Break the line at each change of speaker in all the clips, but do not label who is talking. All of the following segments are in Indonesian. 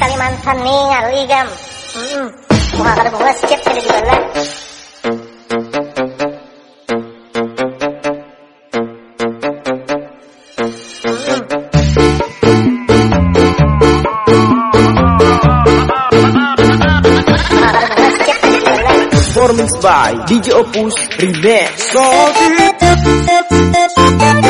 Kalimantan nih ngali gam. Hmm. Muka kada bunga skip kada di bala.
Performance by DJ Opus Remix. So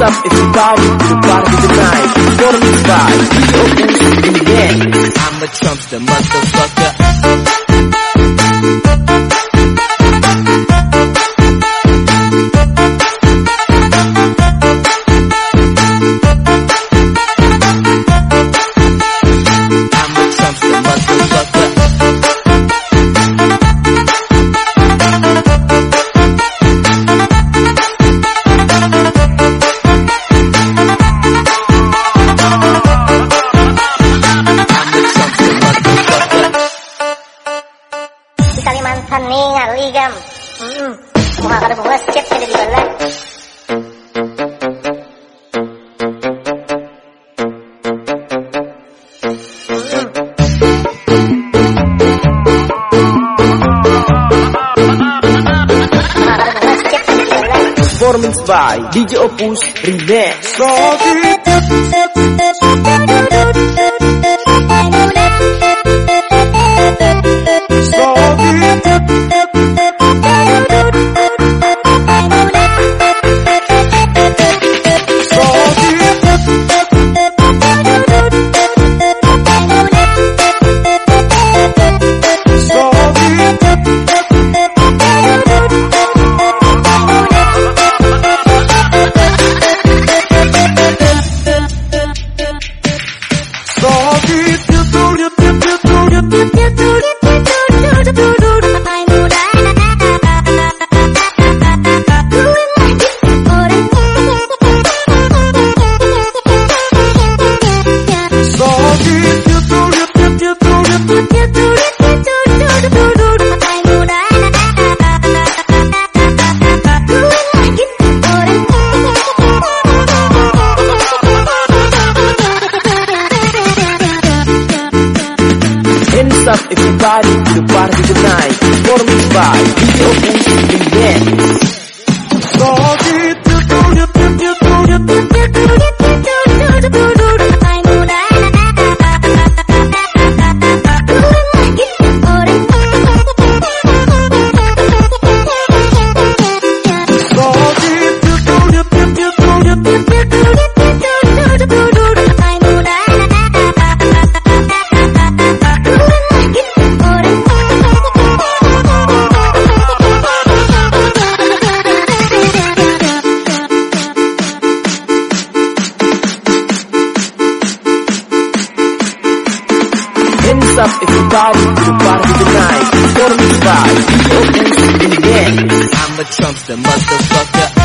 Up? If you party, you party tonight Go to the spot, go boost in the I'm a Trumpster motherfucker.
Di Kalimantan nih ngali gam. Hmm. Muka kada bunga skip kada di bala.
Performance by DJ Opus Remix. pierde Hold up everybody to the party tonight. Performed by Video and Dance Remix. up if you party the party tonight. Performance by Opus in the gang. I'm a Trumpster motherfucker.